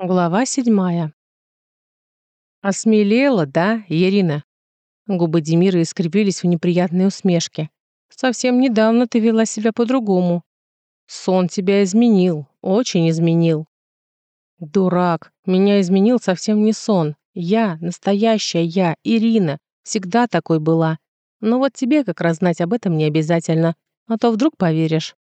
Глава седьмая. «Осмелела, да, Ирина?» Губы Демира искривились в неприятной усмешке. «Совсем недавно ты вела себя по-другому. Сон тебя изменил, очень изменил». «Дурак, меня изменил совсем не сон. Я, настоящая я, Ирина, всегда такой была. Но вот тебе как раз знать об этом не обязательно, а то вдруг поверишь».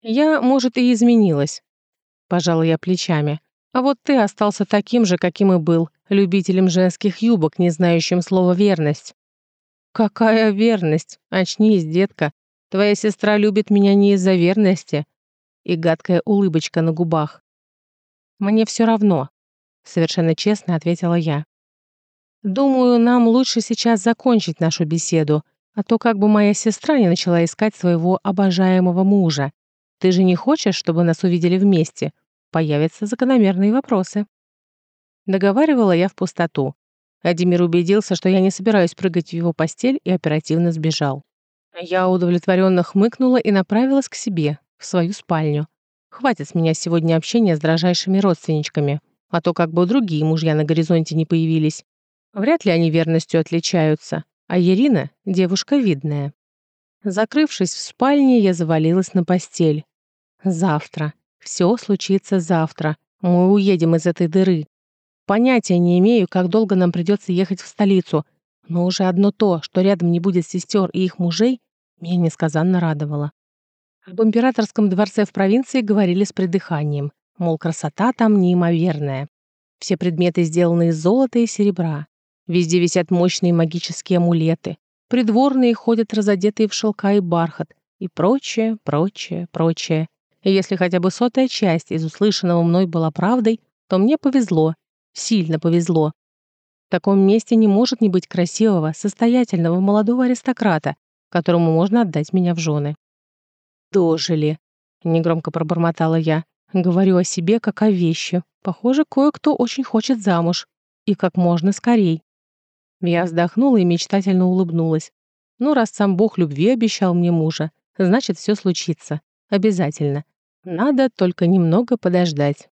«Я, может, и изменилась», — пожала я плечами. А вот ты остался таким же, каким и был, любителем женских юбок, не знающим слова «верность». «Какая верность? Очнись, детка. Твоя сестра любит меня не из-за верности». И гадкая улыбочка на губах. «Мне все равно», — совершенно честно ответила я. «Думаю, нам лучше сейчас закончить нашу беседу, а то как бы моя сестра не начала искать своего обожаемого мужа. Ты же не хочешь, чтобы нас увидели вместе? Появятся закономерные вопросы. Договаривала я в пустоту. Адимир убедился, что я не собираюсь прыгать в его постель и оперативно сбежал. Я удовлетворенно хмыкнула и направилась к себе, в свою спальню. Хватит с меня сегодня общения с дрожайшими родственничками, а то как бы другие мужья на горизонте не появились. Вряд ли они верностью отличаются, а Ирина — девушка видная. Закрывшись в спальне, я завалилась на постель. Завтра. Все случится завтра. Мы уедем из этой дыры. Понятия не имею, как долго нам придется ехать в столицу, но уже одно то, что рядом не будет сестер и их мужей, меня несказанно радовало. Об императорском дворце в провинции говорили с придыханием, мол, красота там неимоверная. Все предметы сделаны из золота и серебра. Везде висят мощные магические амулеты. Придворные ходят разодетые в шелка и бархат. И прочее, прочее, прочее. И если хотя бы сотая часть из услышанного мной была правдой, то мне повезло, сильно повезло. В таком месте не может не быть красивого, состоятельного молодого аристократа, которому можно отдать меня в жены. «Дожили», — негромко пробормотала я. «Говорю о себе как о вещи. Похоже, кое-кто очень хочет замуж. И как можно скорей». Я вздохнула и мечтательно улыбнулась. «Ну, раз сам Бог любви обещал мне мужа, значит, все случится. Обязательно. Надо только немного подождать.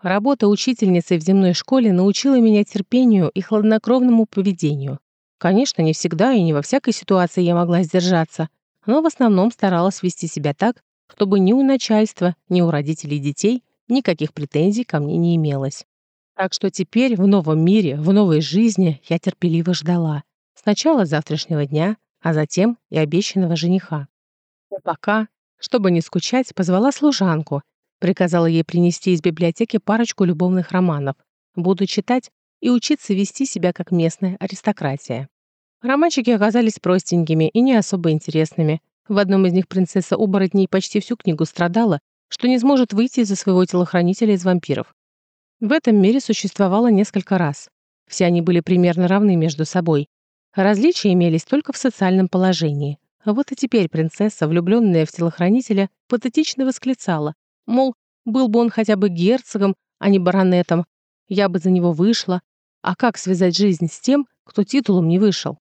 Работа учительницей в земной школе научила меня терпению и хладнокровному поведению. Конечно, не всегда и не во всякой ситуации я могла сдержаться, но в основном старалась вести себя так, чтобы ни у начальства, ни у родителей детей никаких претензий ко мне не имелось. Так что теперь в новом мире, в новой жизни я терпеливо ждала. Сначала завтрашнего дня, а затем и обещанного жениха. Но пока чтобы не скучать, позвала служанку, приказала ей принести из библиотеки парочку любовных романов. Буду читать и учиться вести себя как местная аристократия. Романчики оказались простенькими и не особо интересными. В одном из них принцесса оборотней почти всю книгу страдала, что не сможет выйти из-за своего телохранителя из вампиров. В этом мире существовало несколько раз. Все они были примерно равны между собой. Различия имелись только в социальном положении. А вот и теперь принцесса, влюбленная в телохранителя, патетично восклицала, мол, был бы он хотя бы герцогом, а не баронетом, я бы за него вышла. А как связать жизнь с тем, кто титулом не вышел?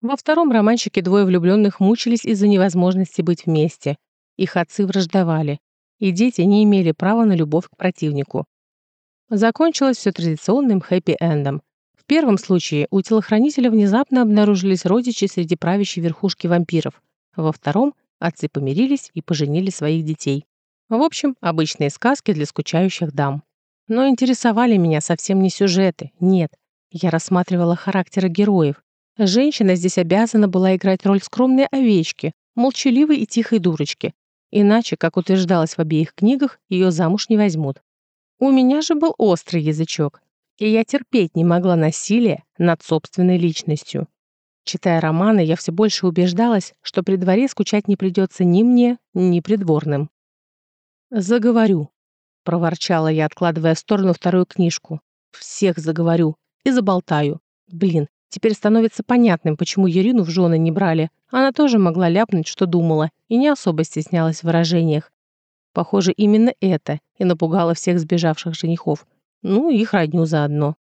Во втором романчике двое влюбленных мучились из-за невозможности быть вместе. Их отцы враждовали, и дети не имели права на любовь к противнику. Закончилось все традиционным хэппи-эндом первом случае у телохранителя внезапно обнаружились родичи среди правящей верхушки вампиров. Во втором отцы помирились и поженили своих детей. В общем, обычные сказки для скучающих дам. Но интересовали меня совсем не сюжеты, нет. Я рассматривала характеры героев. Женщина здесь обязана была играть роль скромной овечки, молчаливой и тихой дурочки. Иначе, как утверждалось в обеих книгах, ее замуж не возьмут. У меня же был острый язычок и я терпеть не могла насилия над собственной личностью. Читая романы, я все больше убеждалась, что при дворе скучать не придется ни мне, ни придворным. «Заговорю», — проворчала я, откладывая в сторону вторую книжку. «Всех заговорю и заболтаю. Блин, теперь становится понятным, почему Ирину в жены не брали. Она тоже могла ляпнуть, что думала, и не особо стеснялась в выражениях. Похоже, именно это и напугало всех сбежавших женихов. Ну, их родню заодно.